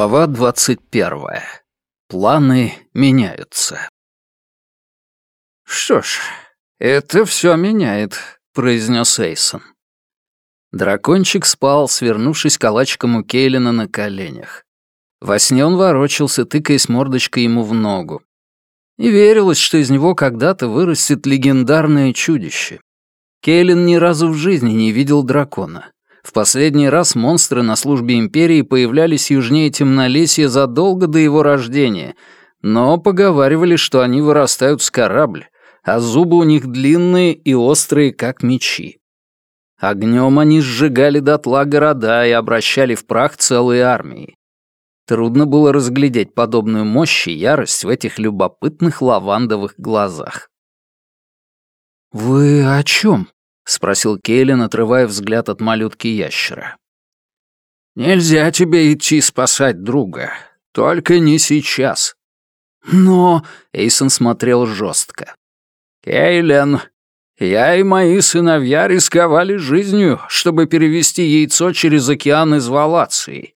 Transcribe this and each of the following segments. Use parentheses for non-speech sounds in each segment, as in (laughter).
Глава двадцать первая. Планы меняются. «Что ж, это все меняет», — произнес Эйсон. Дракончик спал, свернувшись калачиком у Кейлина на коленях. Во сне он ворочался, тыкаясь мордочкой ему в ногу. И верилось, что из него когда-то вырастет легендарное чудище. Кейлин ни разу в жизни не видел дракона. В последний раз монстры на службе Империи появлялись южнее Темнолесья задолго до его рождения, но поговаривали, что они вырастают с корабля, а зубы у них длинные и острые, как мечи. Огнем они сжигали дотла города и обращали в прах целые армии. Трудно было разглядеть подобную мощь и ярость в этих любопытных лавандовых глазах. «Вы о чем?» — спросил Кейлин, отрывая взгляд от малютки-ящера. «Нельзя тебе идти спасать друга. Только не сейчас». «Но...» — Эйсон смотрел жестко. «Кейлен, я и мои сыновья рисковали жизнью, чтобы перевести яйцо через океан из Валации.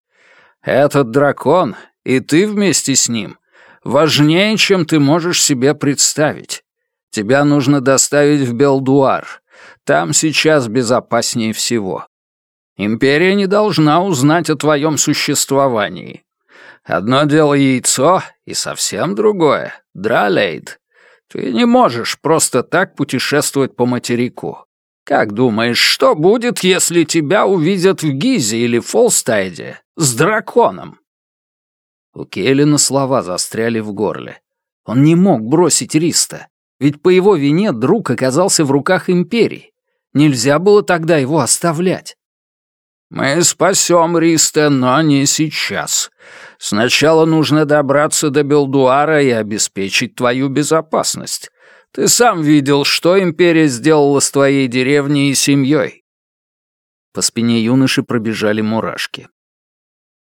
Этот дракон, и ты вместе с ним, важнее, чем ты можешь себе представить. Тебя нужно доставить в Белдуар. Там сейчас безопаснее всего. Империя не должна узнать о твоем существовании. Одно дело яйцо, и совсем другое — дралейд. Ты не можешь просто так путешествовать по материку. Как думаешь, что будет, если тебя увидят в Гизе или Фолстайде с драконом?» У Келлина слова застряли в горле. Он не мог бросить Риста, ведь по его вине друг оказался в руках Империи. Нельзя было тогда его оставлять. «Мы спасем Риста, но не сейчас. Сначала нужно добраться до Белдуара и обеспечить твою безопасность. Ты сам видел, что Империя сделала с твоей деревней и семьей». По спине юноши пробежали мурашки.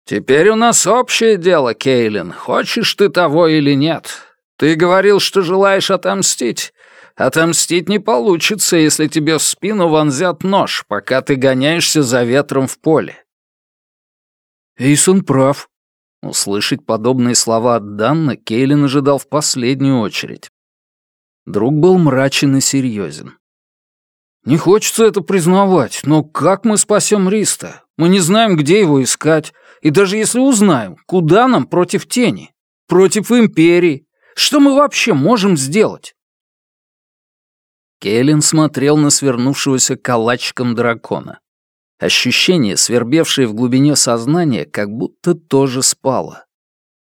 «Теперь у нас общее дело, Кейлин, хочешь ты того или нет. Ты говорил, что желаешь отомстить. Отомстить не получится, если тебе в спину вонзят нож, пока ты гоняешься за ветром в поле». Эйсон прав. Услышать подобные слова от Данна Кейлин ожидал в последнюю очередь. Друг был мрачен и серьезен. «Не хочется это признавать, но как мы спасем Риста? Мы не знаем, где его искать. И даже если узнаем, куда нам против тени? Против Империи? Что мы вообще можем сделать?» Келлен смотрел на свернувшегося калачиком дракона. Ощущение, свербевшее в глубине сознания, как будто тоже спало.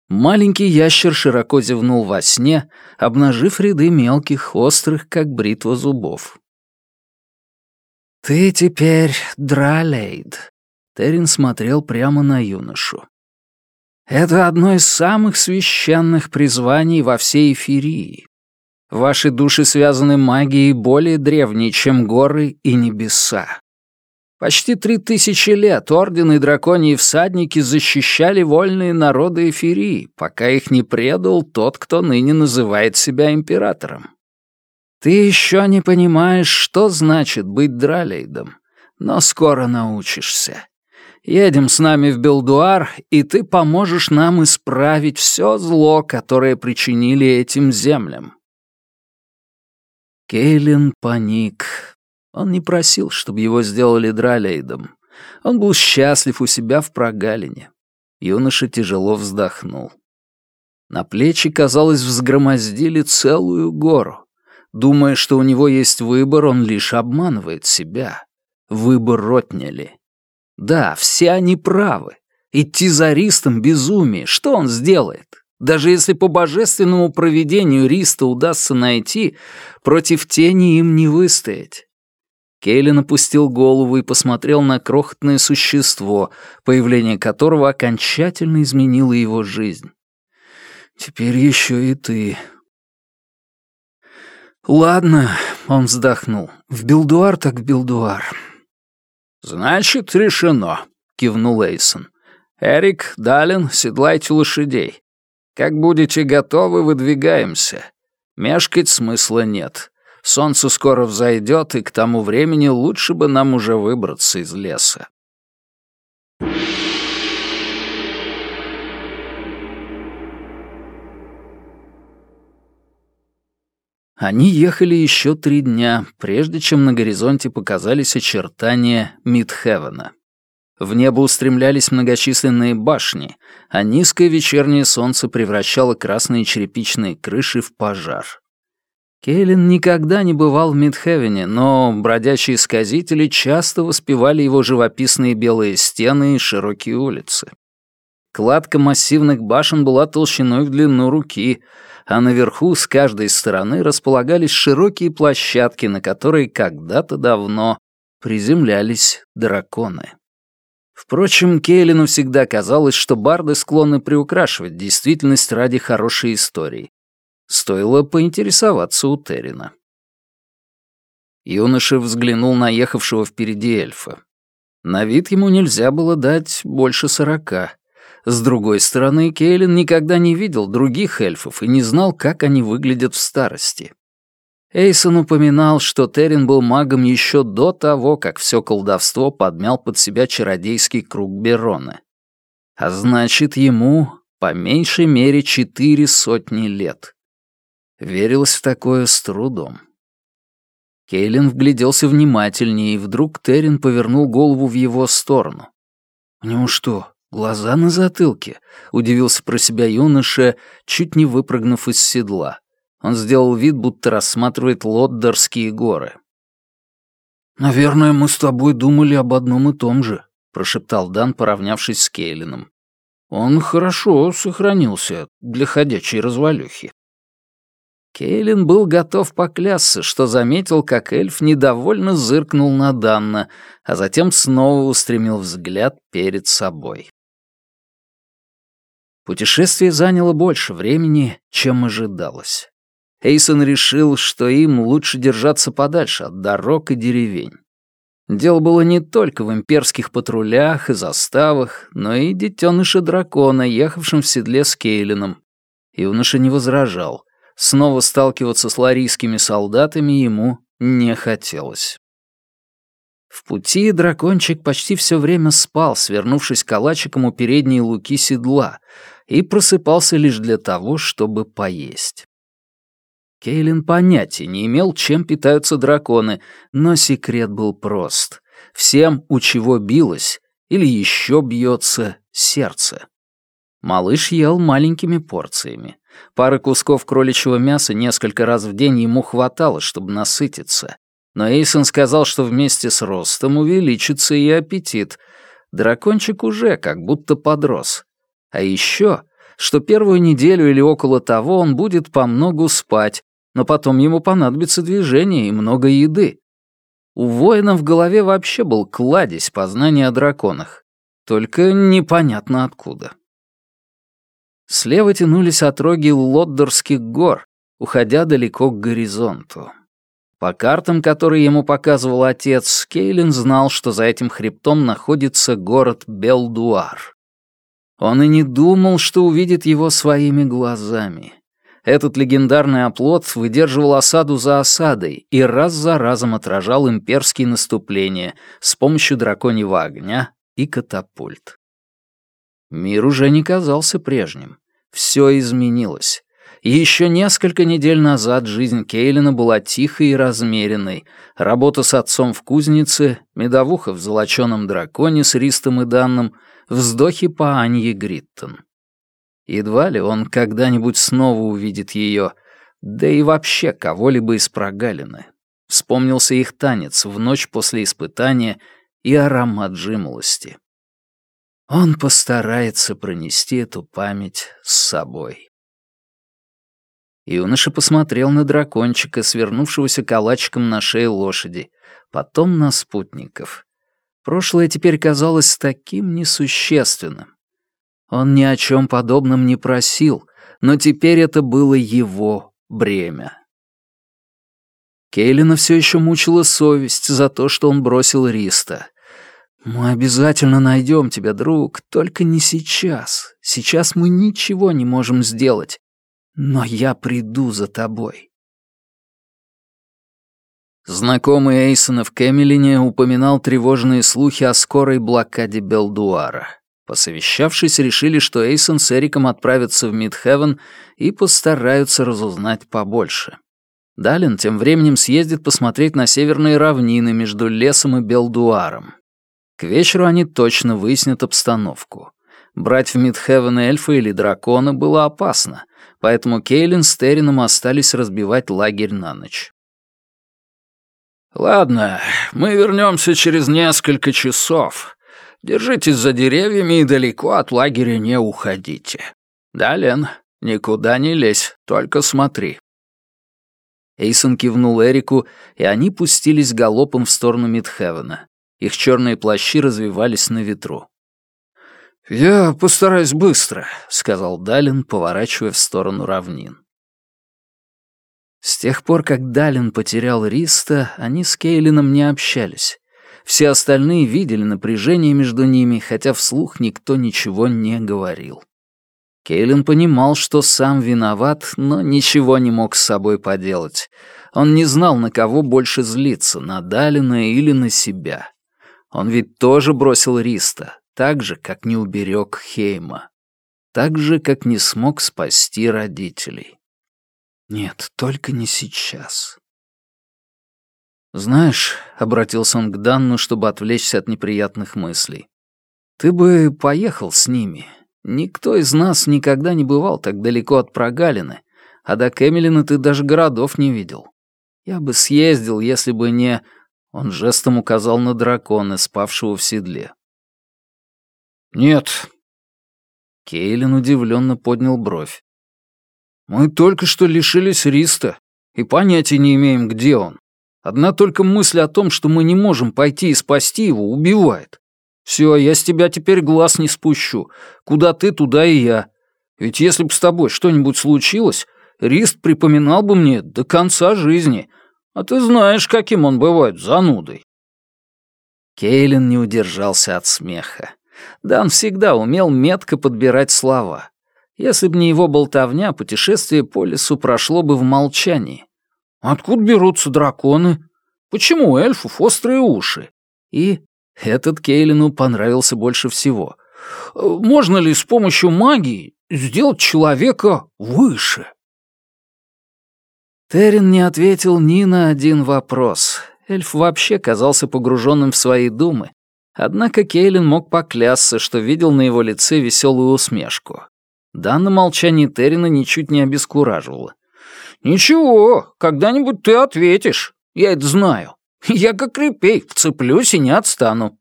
Маленький ящер широко зевнул во сне, обнажив ряды мелких, острых, как бритва зубов. «Ты теперь Дралейд», — Террин смотрел прямо на юношу. «Это одно из самых священных призваний во всей эфирии. Ваши души связаны магией более древней, чем горы и небеса. Почти три тысячи лет ордены драконьи всадники защищали вольные народы Эфирии, пока их не предал тот, кто ныне называет себя императором. Ты еще не понимаешь, что значит быть Дралейдом, но скоро научишься. Едем с нами в Белдуар, и ты поможешь нам исправить все зло, которое причинили этим землям. Кейлин паник. Он не просил, чтобы его сделали дралейдом. Он был счастлив у себя в прогалине. Юноша тяжело вздохнул. На плечи, казалось, взгромоздили целую гору. Думая, что у него есть выбор, он лишь обманывает себя. Выбор отняли. Да, все они правы. Идти за Ристом — безумие. Что он сделает? Даже если по божественному проведению Риста удастся найти, против тени им не выстоять. Кейлин опустил голову и посмотрел на крохотное существо, появление которого окончательно изменило его жизнь. «Теперь еще и ты». «Ладно», — он вздохнул, — «в Билдуар так в Билдуар». «Значит, решено», — кивнул Эйсон. «Эрик, Далин, седлайте лошадей. Как будете готовы, выдвигаемся. Мешкать смысла нет. Солнце скоро взойдет, и к тому времени лучше бы нам уже выбраться из леса. Они ехали еще три дня, прежде чем на горизонте показались очертания Мидхевена. В небо устремлялись многочисленные башни, а низкое вечернее солнце превращало красные черепичные крыши в пожар. Кейлин никогда не бывал в Мидхевене, но бродячие сказители часто воспевали его живописные белые стены и широкие улицы. Кладка массивных башен была толщиной в длину руки, а наверху с каждой стороны располагались широкие площадки, на которые когда-то давно приземлялись драконы. Впрочем, Кейлину всегда казалось, что барды склонны приукрашивать действительность ради хорошей истории. Стоило поинтересоваться у Террина. Юноша взглянул на ехавшего впереди эльфа. На вид ему нельзя было дать больше сорока. С другой стороны, Кейлин никогда не видел других эльфов и не знал, как они выглядят в старости. Эйсон упоминал, что Террин был магом еще до того, как все колдовство подмял под себя чародейский круг Берона. А значит, ему по меньшей мере четыре сотни лет. Верилось в такое с трудом. Кейлин вгляделся внимательнее, и вдруг Террин повернул голову в его сторону. «У него что, глаза на затылке?» — удивился про себя юноша, чуть не выпрыгнув из седла. Он сделал вид, будто рассматривает Лоддерские горы. «Наверное, мы с тобой думали об одном и том же», — прошептал Дан, поравнявшись с Кейлином. «Он хорошо сохранился для ходячей развалюхи». Кейлин был готов поклясться, что заметил, как эльф недовольно зыркнул на Данна, а затем снова устремил взгляд перед собой. Путешествие заняло больше времени, чем ожидалось. Эйсон решил, что им лучше держаться подальше от дорог и деревень. Дело было не только в имперских патрулях и заставах, но и детеныше дракона, ехавшем в седле с Кейлином. Юноша не возражал — Снова сталкиваться с ларийскими солдатами ему не хотелось. В пути дракончик почти все время спал, свернувшись калачиком у передней луки седла, и просыпался лишь для того, чтобы поесть. Кейлин понятия не имел, чем питаются драконы, но секрет был прост. Всем, у чего билось, или еще бьется, сердце. Малыш ел маленькими порциями. Пары кусков кроличьего мяса несколько раз в день ему хватало, чтобы насытиться. Но Эйсон сказал, что вместе с ростом увеличится и аппетит. Дракончик уже как будто подрос. А еще, что первую неделю или около того он будет помногу спать, но потом ему понадобится движение и много еды. У воина в голове вообще был кладезь познания о драконах. Только непонятно откуда. Слева тянулись отроги Лоддорских гор, уходя далеко к горизонту. По картам, которые ему показывал отец, Кейлин знал, что за этим хребтом находится город Белдуар. Он и не думал, что увидит его своими глазами. Этот легендарный оплот выдерживал осаду за осадой и раз за разом отражал имперские наступления с помощью драконьего огня и катапульт. Мир уже не казался прежним. Все изменилось. Еще несколько недель назад жизнь Кейлина была тихой и размеренной. Работа с отцом в кузнице, медовуха в золоченом драконе с Ристом и Данным, вздохи по Анье Гриттон. Едва ли он когда-нибудь снова увидит ее, да и вообще кого-либо из прогалины. Вспомнился их танец в ночь после испытания и аромат жимолости. Он постарается пронести эту память с собой. Юноша посмотрел на дракончика, свернувшегося калачиком на шее лошади, потом на спутников. Прошлое теперь казалось таким несущественным. Он ни о чем подобном не просил, но теперь это было его бремя. Кейлина все еще мучила совесть за то, что он бросил Риста. «Мы обязательно найдем тебя, друг, только не сейчас. Сейчас мы ничего не можем сделать. Но я приду за тобой». Знакомый Эйсона в Кэмелине упоминал тревожные слухи о скорой блокаде Белдуара. Посовещавшись, решили, что Эйсон с Эриком отправятся в Мидхевен и постараются разузнать побольше. Далин тем временем съездит посмотреть на северные равнины между лесом и Белдуаром. К вечеру они точно выяснят обстановку. Брать в Мидхевен эльфа или дракона было опасно, поэтому Кейлин с Террином остались разбивать лагерь на ночь. «Ладно, мы вернемся через несколько часов. Держитесь за деревьями и далеко от лагеря не уходите. Да, Лен, никуда не лезь, только смотри». Эйсон кивнул Эрику, и они пустились галопом в сторону Мидхевена. Их черные плащи развивались на ветру. «Я постараюсь быстро», — сказал Далин, поворачивая в сторону равнин. С тех пор, как Далин потерял Риста, они с Кейлином не общались. Все остальные видели напряжение между ними, хотя вслух никто ничего не говорил. Кейлин понимал, что сам виноват, но ничего не мог с собой поделать. Он не знал, на кого больше злиться, на Далина или на себя. Он ведь тоже бросил Риста, так же, как не уберег Хейма. Так же, как не смог спасти родителей. Нет, только не сейчас. «Знаешь», — обратился он к Данну, чтобы отвлечься от неприятных мыслей, «ты бы поехал с ними, Никто из нас никогда не бывал так далеко от прогалины, а до Кэмелина ты даже городов не видел. Я бы съездил, если бы не...» Он жестом указал на дракона, спавшего в седле. «Нет». Кейлин удивленно поднял бровь. «Мы только что лишились Риста и понятия не имеем, где он. Одна только мысль о том, что мы не можем пойти и спасти его, убивает. Все, я с тебя теперь глаз не спущу. Куда ты, туда и я. Ведь если бы с тобой что-нибудь случилось, Рист припоминал бы мне до конца жизни. А ты знаешь, каким он бывает занудой». Кейлин не удержался от смеха. Дан всегда умел метко подбирать слова. Если бы не его болтовня, путешествие по лесу прошло бы в молчании. «Откуда берутся драконы? Почему у эльфов острые уши?» И этот Кейлину понравился больше всего. Можно ли с помощью магии сделать человека выше? Терен не ответил ни на один вопрос. Эльф вообще казался погруженным в свои думы. Однако Кейлин мог поклясться, что видел на его лице веселую усмешку. Данное молчание Террина ничуть не обескураживало. «Ничего, когда-нибудь ты ответишь, я это знаю. Я как репей, вцеплюсь и не отстану».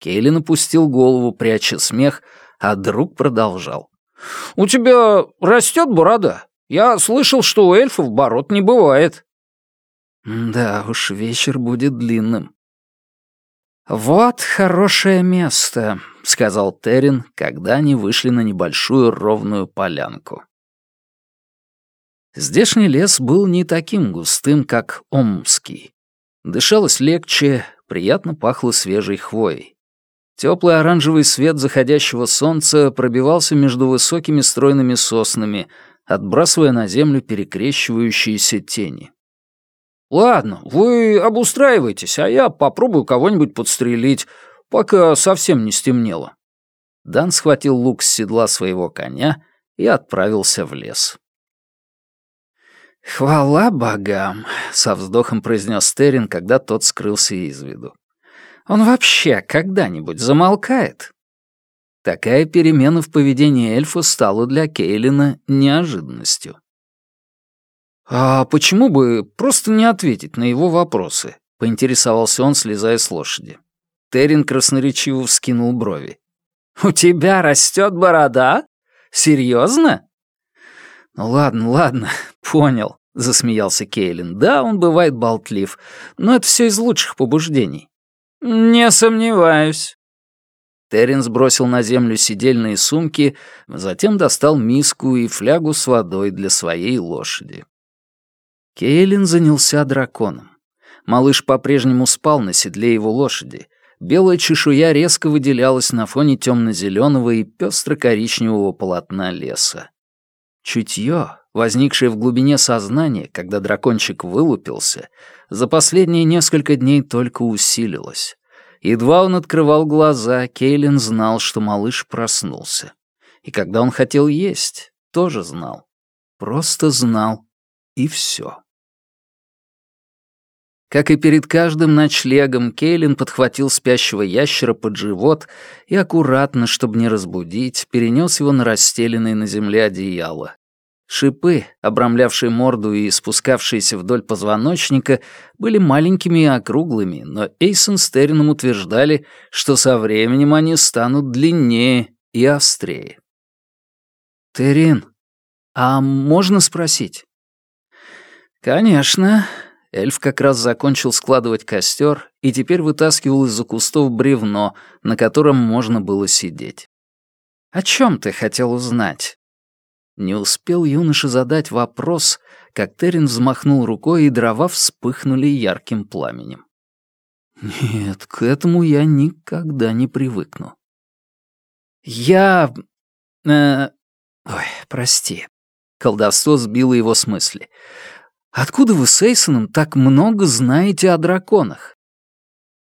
Кейлин опустил голову, пряча смех, а друг продолжал. «У тебя растет борода? Я слышал, что у эльфов бород не бывает». «Да уж, вечер будет длинным». «Вот хорошее место», — сказал Террин, когда они вышли на небольшую ровную полянку. Здешний лес был не таким густым, как Омский. Дышалось легче, приятно пахло свежей хвоей. Теплый оранжевый свет заходящего солнца пробивался между высокими стройными соснами, отбрасывая на землю перекрещивающиеся тени. «Ладно, вы обустраивайтесь, а я попробую кого-нибудь подстрелить, пока совсем не стемнело». Дан схватил лук с седла своего коня и отправился в лес. «Хвала богам», — со вздохом произнес Терин, когда тот скрылся из виду. «Он вообще когда-нибудь замолкает?» Такая перемена в поведении эльфа стала для Кейлина неожиданностью. «А почему бы просто не ответить на его вопросы?» — поинтересовался он, слезая с лошади. Терин красноречиво вскинул брови. «У тебя растет борода? Серьезно?» «Ну ладно, ладно, (laughs) понял», — засмеялся Кейлин. «Да, он бывает болтлив, но это все из лучших побуждений». «Не сомневаюсь». Терренс бросил на землю сидельные сумки, затем достал миску и флягу с водой для своей лошади. Кейлин занялся драконом. Малыш по-прежнему спал на седле его лошади. Белая чешуя резко выделялась на фоне темно-зеленого и пестро-коричневого полотна леса. Чутье, возникшее в глубине сознания, когда дракончик вылупился, за последние несколько дней только усилилось. Едва он открывал глаза, Кейлин знал, что малыш проснулся. И когда он хотел есть, тоже знал. Просто знал. И все. Как и перед каждым ночлегом, Кейлин подхватил спящего ящера под живот и аккуратно, чтобы не разбудить, перенес его на расстеленное на земле одеяло. Шипы, обрамлявшие морду и спускавшиеся вдоль позвоночника, были маленькими и округлыми, но Эйсон с Террином утверждали, что со временем они станут длиннее и острее. «Террин, а можно спросить?» «Конечно», Эльф как раз закончил складывать костер и теперь вытаскивал из-за кустов бревно, на котором можно было сидеть. «О чем ты хотел узнать?» Не успел юноша задать вопрос, как Терен взмахнул рукой, и дрова вспыхнули ярким пламенем. «Нет, к этому я никогда не привыкну». «Я... Э... Ой, прости». Колдовство сбило его с мысли. Откуда вы с Эйсоном так много знаете о драконах?»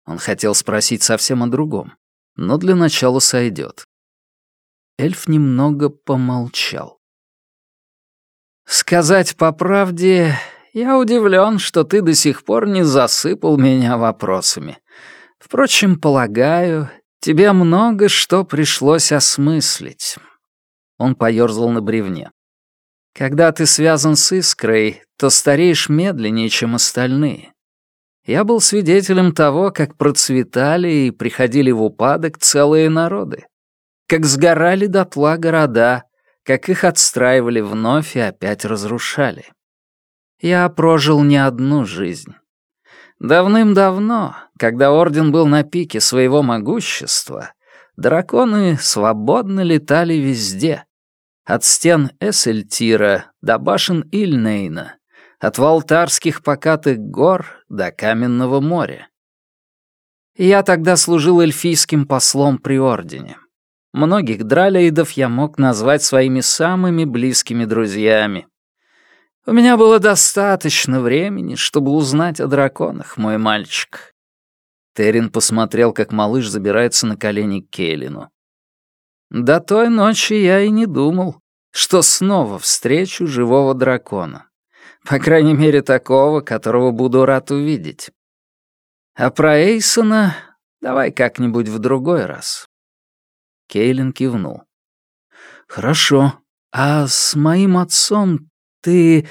Он хотел спросить совсем о другом, но для начала сойдет. Эльф немного помолчал. «Сказать по правде, я удивлен, что ты до сих пор не засыпал меня вопросами. Впрочем, полагаю, тебе много что пришлось осмыслить». Он поёрзал на бревне. Когда ты связан с искрой, то стареешь медленнее, чем остальные. Я был свидетелем того, как процветали и приходили в упадок целые народы, как сгорали дотла города, как их отстраивали вновь и опять разрушали. Я прожил не одну жизнь. Давным-давно, когда Орден был на пике своего могущества, драконы свободно летали везде, от стен Эссельтира до башен Ильнейна, от Валтарских покатых гор до Каменного моря. Я тогда служил эльфийским послом при Ордене. Многих дралеидов я мог назвать своими самыми близкими друзьями. У меня было достаточно времени, чтобы узнать о драконах, мой мальчик. Терин посмотрел, как малыш забирается на колени к Кейлину. До той ночи я и не думал, что снова встречу живого дракона. По крайней мере, такого, которого буду рад увидеть. А про Эйсона давай как-нибудь в другой раз. Кейлин кивнул. «Хорошо. А с моим отцом ты...»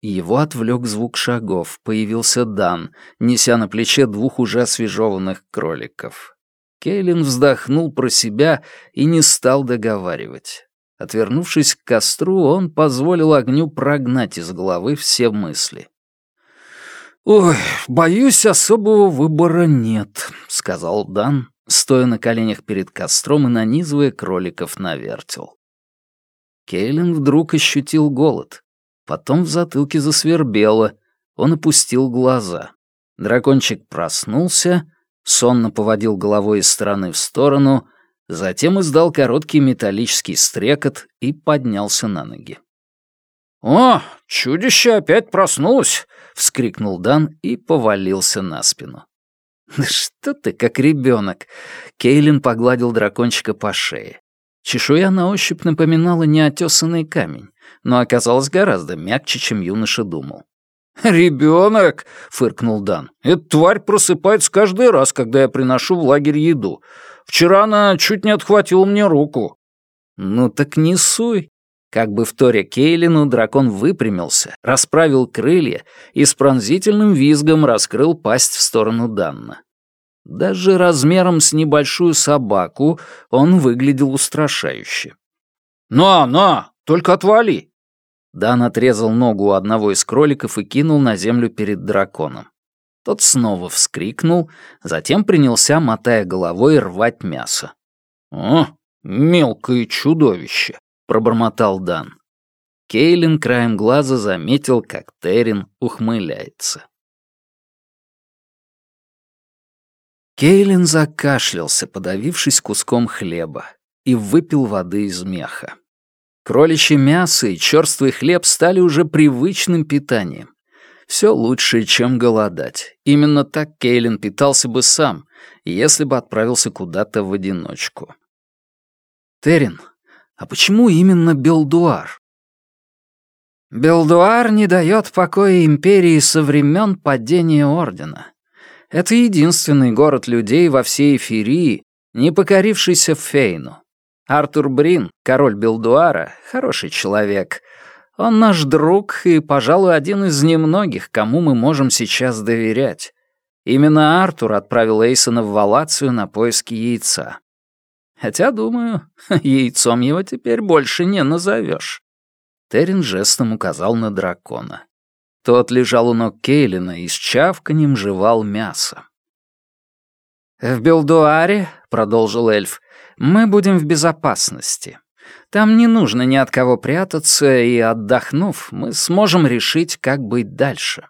Его отвлек звук шагов. Появился Дан, неся на плече двух уже освежеванных кроликов. Кейлин вздохнул про себя и не стал договаривать. Отвернувшись к костру, он позволил огню прогнать из головы все мысли. «Ой, боюсь, особого выбора нет», — сказал Дан, стоя на коленях перед костром и нанизывая кроликов на вертел. Кейлин вдруг ощутил голод. Потом в затылке засвербело. Он опустил глаза. Дракончик проснулся, сонно поводил головой из стороны в сторону, затем издал короткий металлический стрекот и поднялся на ноги. «О, чудище опять проснулось!» — вскрикнул Дан и повалился на спину. «Да что ты, как ребенок!» — Кейлин погладил дракончика по шее. Чешуя на ощупь напоминала неотесанный камень, но оказалась гораздо мягче, чем юноша думал. «Ребенок!» — фыркнул Дан. «Эта тварь просыпается каждый раз, когда я приношу в лагерь еду. Вчера она чуть не отхватила мне руку». «Ну так не суй». Как бы в торе Кейлину дракон выпрямился, расправил крылья и с пронзительным визгом раскрыл пасть в сторону Данна. Даже размером с небольшую собаку он выглядел устрашающе. «На, на, только отвали!» Дан отрезал ногу у одного из кроликов и кинул на землю перед драконом. Тот снова вскрикнул, затем принялся, мотая головой, рвать мясо. «О, мелкое чудовище!» — пробормотал Дан. Кейлин краем глаза заметил, как Терин ухмыляется. Кейлин закашлялся, подавившись куском хлеба, и выпил воды из меха. Кроличье мясо и черствый хлеб стали уже привычным питанием. Все лучше, чем голодать. Именно так Кейлин питался бы сам, если бы отправился куда-то в одиночку. «Терин, а почему именно Белдуар?» Белдуар не дает покоя империи со времен падения Ордена. Это единственный город людей во всей Эфирии, не покорившийся Фейну. Артур Брин, король Белдуара, хороший человек. Он наш друг и, пожалуй, один из немногих, кому мы можем сейчас доверять. Именно Артур отправил Эйсона в Валацию на поиски яйца. Хотя, думаю, (laughs) яйцом его теперь больше не назовешь. Террин жестом указал на дракона. Тот лежал у ног Кейлина и с чавканем жевал мясо. «В Белдуаре», — продолжил эльф, — «мы будем в безопасности. Там не нужно ни от кого прятаться, и, отдохнув, мы сможем решить, как быть дальше».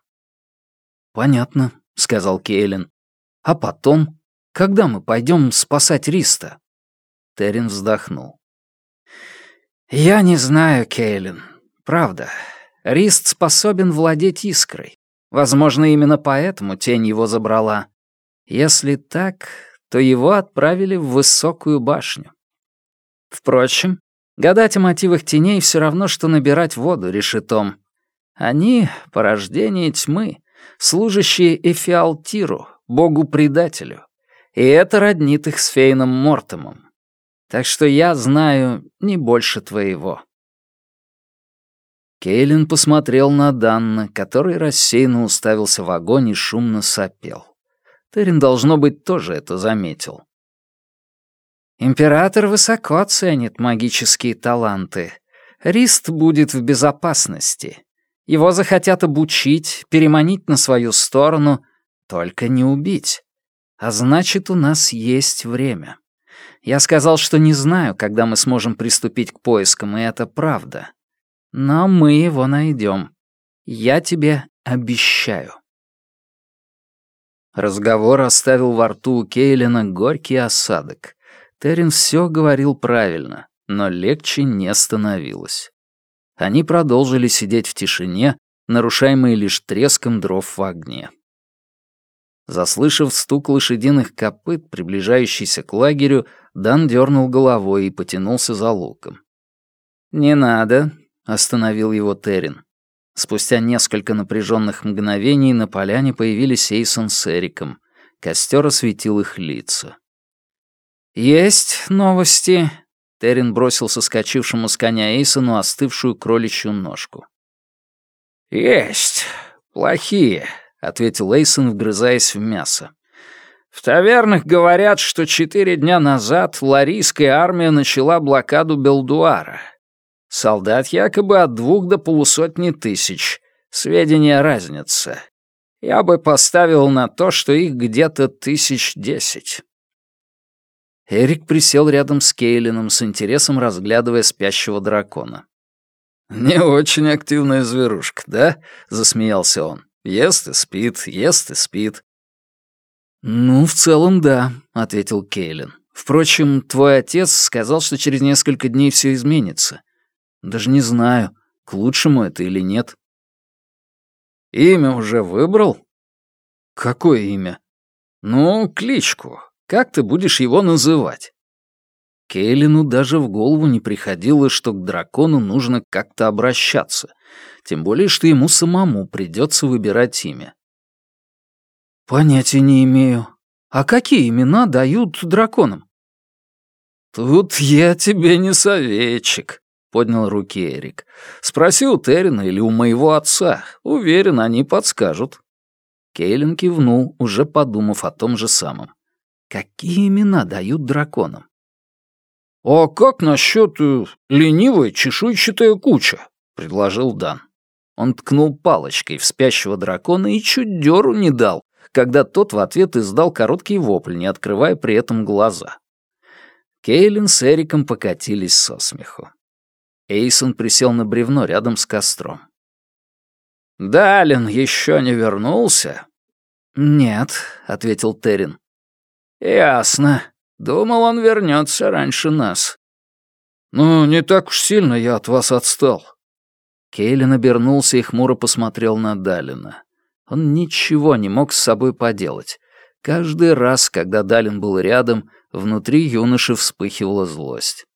«Понятно», — сказал Кейлин. «А потом? Когда мы пойдем спасать Риста?» Террин вздохнул. «Я не знаю, Кейлин. Правда. Рист способен владеть искрой. Возможно, именно поэтому тень его забрала. Если так, то его отправили в высокую башню. Впрочем, гадать о мотивах теней все равно, что набирать воду решетом. Они — порождение тьмы, служащие Эфиалтиру, богу-предателю. И это роднит их с Фейном Мортомом. Так что я знаю не больше твоего». Кейлин посмотрел на Данна, который рассеянно уставился в огонь и шумно сопел. Терин, должно быть, тоже это заметил. «Император высоко ценит магические таланты. Рист будет в безопасности. Его захотят обучить, переманить на свою сторону, только не убить. А значит, у нас есть время». Я сказал, что не знаю, когда мы сможем приступить к поискам, и это правда. Но мы его найдем. Я тебе обещаю. Разговор оставил во рту у Кейлина горький осадок. Террин все говорил правильно, но легче не становилось. Они продолжили сидеть в тишине, нарушаемые лишь треском дров в огне. Заслышав стук лошадиных копыт, приближающийся к лагерю, Дан дернул головой и потянулся за луком. «Не надо», — остановил его Террин. Спустя несколько напряженных мгновений на поляне появились Эйсон с Эриком. Костер осветил их лица. «Есть новости», — Террин бросил соскочившему с коня Эйсону остывшую кроличью ножку. «Есть. Плохие», — ответил Эйсон, вгрызаясь в мясо. В тавернах говорят, что четыре дня назад ларийская армия начала блокаду Белдуара. Солдат якобы от двух до полусотни тысяч. Сведения разница. Я бы поставил на то, что их где-то тысяч десять. Эрик присел рядом с Кейлином, с интересом разглядывая спящего дракона. «Не очень активная зверушка, да?» — засмеялся он. «Ест и спит, ест и спит. «Ну, в целом, да», — ответил Кейлин. «Впрочем, твой отец сказал, что через несколько дней все изменится. Даже не знаю, к лучшему это или нет». «Имя уже выбрал?» «Какое имя?» «Ну, кличку. Как ты будешь его называть?» Кейлину даже в голову не приходило, что к дракону нужно как-то обращаться, тем более, что ему самому придется выбирать имя. «Понятия не имею. А какие имена дают драконам?» «Тут я тебе не советчик», — поднял руки Эрик. «Спроси у Террина или у моего отца. Уверен, они подскажут». Кейлин кивнул, уже подумав о том же самом. «Какие имена дают драконам?» «А как насчет э, ленивая чешуйчатая куча?» — предложил Дан. Он ткнул палочкой в спящего дракона и чуть дёру не дал, когда тот в ответ издал короткий вопль, не открывая при этом глаза. Кейлин с Эриком покатились со смеху. Эйсон присел на бревно рядом с костром. «Далин еще не вернулся?» «Нет», — ответил Террин. «Ясно. Думал, он вернется раньше нас». «Ну, не так уж сильно я от вас отстал». Кейлин обернулся и хмуро посмотрел на Далина. Он ничего не мог с собой поделать. Каждый раз, когда Далин был рядом, внутри юноши вспыхивала злость.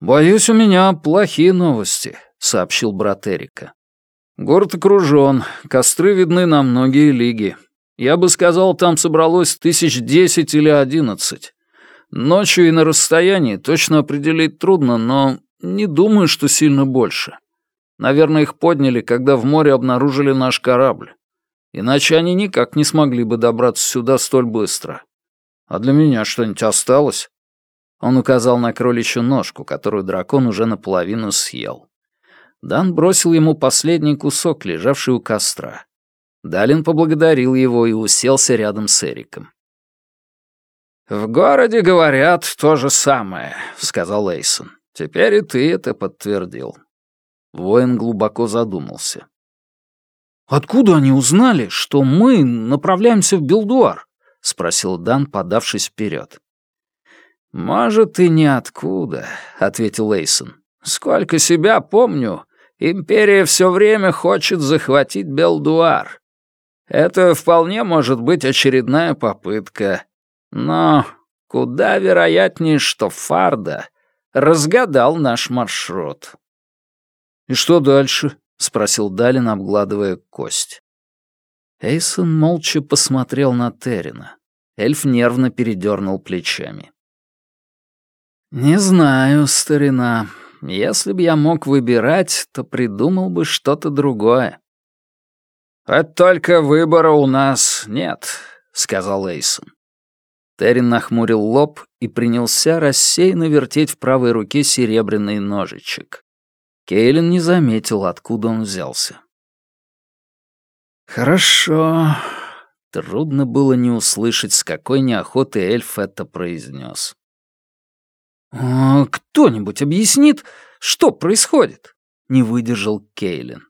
«Боюсь, у меня плохие новости. — сообщил брат Эрика. «Город окружен, костры видны на многие лиги. Я бы сказал, там собралось тысяч десять или одиннадцать. Ночью и на расстоянии точно определить трудно, но не думаю, что сильно больше. Наверное, их подняли, когда в море обнаружили наш корабль. Иначе они никак не смогли бы добраться сюда столь быстро. А для меня что-нибудь осталось?» Он указал на кроличью ножку, которую дракон уже наполовину съел. Дан бросил ему последний кусок, лежавший у костра. Далин поблагодарил его и уселся рядом с Эриком. «В городе говорят то же самое», — сказал Эйсон. «Теперь и ты это подтвердил». Воин глубоко задумался. «Откуда они узнали, что мы направляемся в Билдуар?» — спросил Дан, подавшись вперед. «Может, и ниоткуда», — ответил Эйсон. «Сколько себя помню, империя все время хочет захватить Белдуар. Это вполне может быть очередная попытка. Но куда вероятнее, что Фарда разгадал наш маршрут». «И что дальше?» — спросил Далин, обгладывая кость. Эйсон молча посмотрел на Террина. Эльф нервно передернул плечами. «Не знаю, старина. Если бы я мог выбирать, то придумал бы что-то другое». «Вот только выбора у нас нет», — сказал Эйсон. Террин нахмурил лоб и принялся рассеянно вертеть в правой руке серебряный ножичек. Кейлин не заметил, откуда он взялся. «Хорошо». Трудно было не услышать, с какой неохотой эльф это произнес. «А «Кто-нибудь объяснит, что происходит?» — не выдержал Кейлин.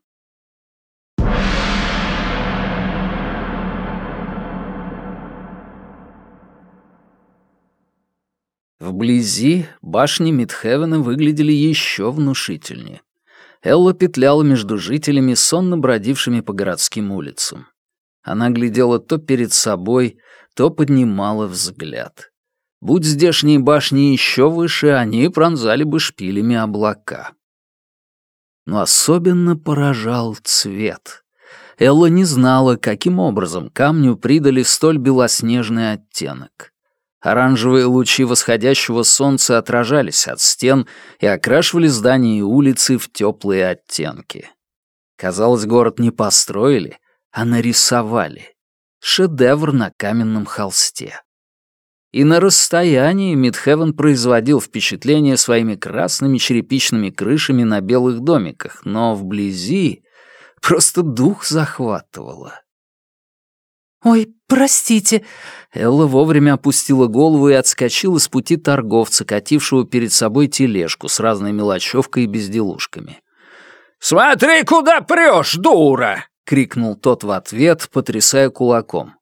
Вблизи башни Мидхевена выглядели еще внушительнее. Элла петляла между жителями, сонно бродившими по городским улицам. Она глядела то перед собой, то поднимала взгляд. Будь здешние башни еще выше, они пронзали бы шпилями облака. Но особенно поражал цвет. Элла не знала, каким образом камню придали столь белоснежный оттенок. Оранжевые лучи восходящего солнца отражались от стен и окрашивали здания и улицы в теплые оттенки. Казалось, город не построили, а нарисовали. Шедевр на каменном холсте. И на расстоянии Мидхевен производил впечатление своими красными черепичными крышами на белых домиках, но вблизи просто дух захватывало. «Ой, простите». Элла вовремя опустила голову и отскочила с пути торговца, катившего перед собой тележку с разной мелочевкой и безделушками. «Смотри, куда прешь, дура!» — крикнул тот в ответ, потрясая кулаком.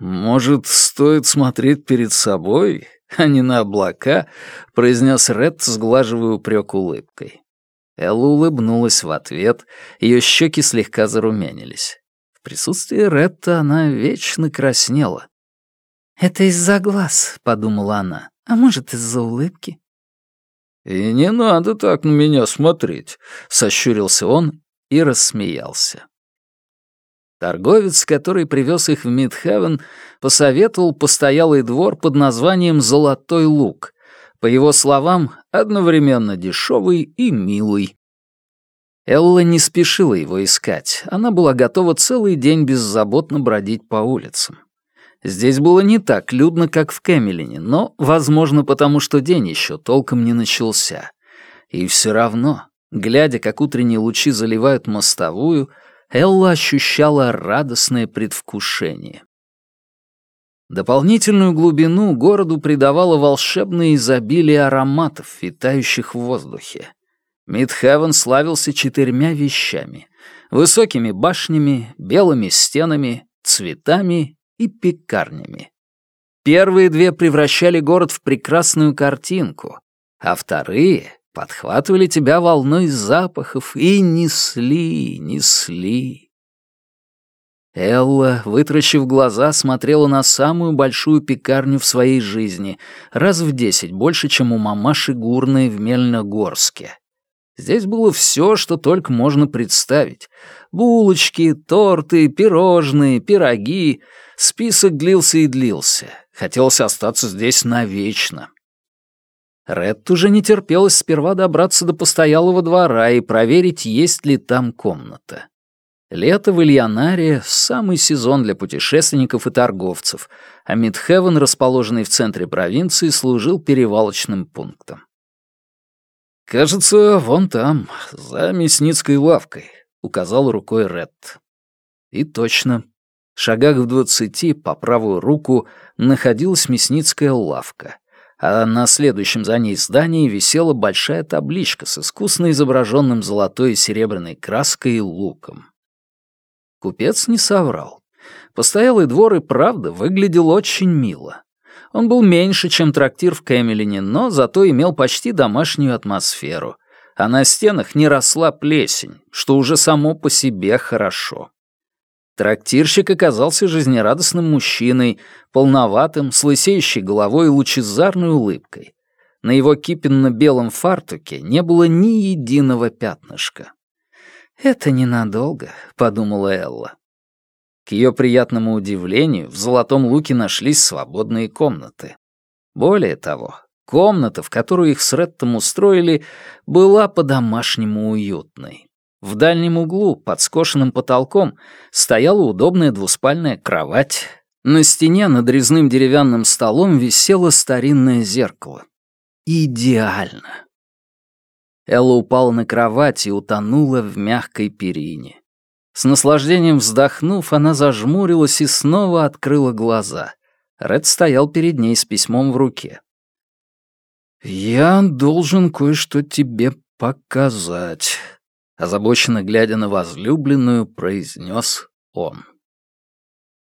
«Может, стоит смотреть перед собой, а не на облака?» — произнес Ред, сглаживая упрек улыбкой. Элла улыбнулась в ответ, ее щеки слегка зарумянились. В присутствии Ретта она вечно краснела. «Это из-за глаз», — подумала она, — «а может, из-за улыбки». «И не надо так на меня смотреть», — сощурился он и рассмеялся. Торговец, который привез их в Мидхевен, посоветовал постоялый двор под названием «Золотой лук», по его словам, одновременно дешевый и милый. Элла не спешила его искать, она была готова целый день беззаботно бродить по улицам. Здесь было не так людно, как в Кэмелине, но, возможно, потому что день еще толком не начался. И все равно, глядя, как утренние лучи заливают мостовую, Элла ощущала радостное предвкушение. Дополнительную глубину городу придавало волшебное изобилие ароматов, витающих в воздухе. Мидхевен славился четырьмя вещами — высокими башнями, белыми стенами, цветами и пекарнями. Первые две превращали город в прекрасную картинку, а вторые подхватывали тебя волной запахов и несли, несли. Элла, вытращив глаза, смотрела на самую большую пекарню в своей жизни, раз в десять больше, чем у мамаши Гурной в Мельногорске. Здесь было все, что только можно представить. Булочки, торты, пирожные, пироги. Список длился и длился. Хотелось остаться здесь навечно. Ред уже не терпелось сперва добраться до постоялого двора и проверить, есть ли там комната. Лето в Ильянаре — самый сезон для путешественников и торговцев, а Мидхевен, расположенный в центре провинции, служил перевалочным пунктом. «Кажется, вон там, за мясницкой лавкой», — указал рукой Ред. И точно. В шагах в двадцати по правую руку находилась мясницкая лавка, а на следующем за ней здании висела большая табличка с искусно изображенным золотой и серебряной краской и луком. Купец не соврал. Постоялый двор и правда выглядел очень мило. Он был меньше, чем трактир в Кэмелине, но зато имел почти домашнюю атмосферу, а на стенах не росла плесень, что уже само по себе хорошо. Трактирщик оказался жизнерадостным мужчиной, полноватым, с лысеющей головой и лучезарной улыбкой. На его кипенно-белом фартуке не было ни единого пятнышка. «Это ненадолго», — подумала Элла. К ее приятному удивлению, в Золотом Луке нашлись свободные комнаты. Более того, комната, в которую их с Реттом устроили, была по-домашнему уютной. В дальнем углу, под скошенным потолком, стояла удобная двуспальная кровать. На стене над резным деревянным столом висело старинное зеркало. Идеально. Элла упала на кровать и утонула в мягкой перине. С наслаждением вздохнув, она зажмурилась и снова открыла глаза. Ред стоял перед ней с письмом в руке. «Я должен кое-что тебе показать», — озабоченно глядя на возлюбленную, произнес он.